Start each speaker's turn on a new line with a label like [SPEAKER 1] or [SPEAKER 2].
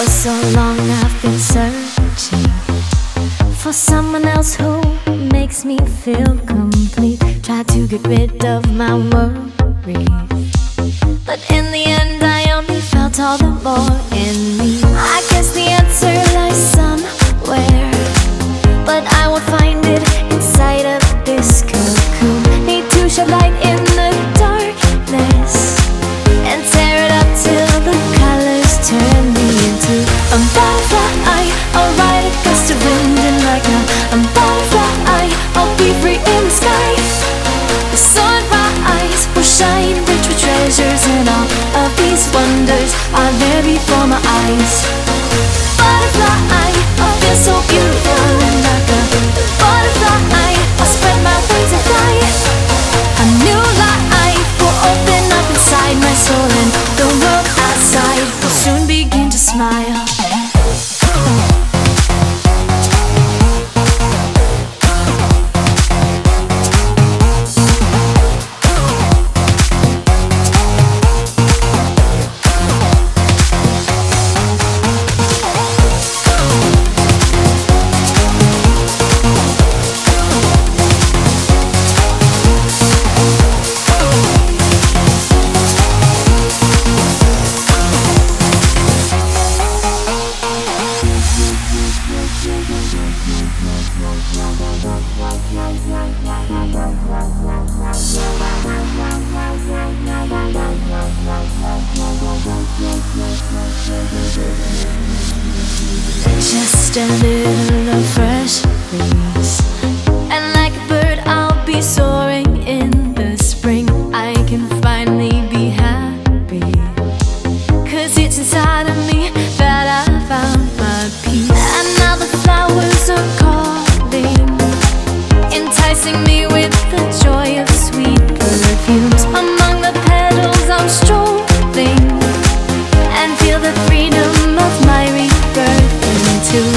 [SPEAKER 1] For so long I've been searching For someone else who makes me feel complete. Try to get rid of my worries. But in the end I only felt all the more in me. before my eyes. てる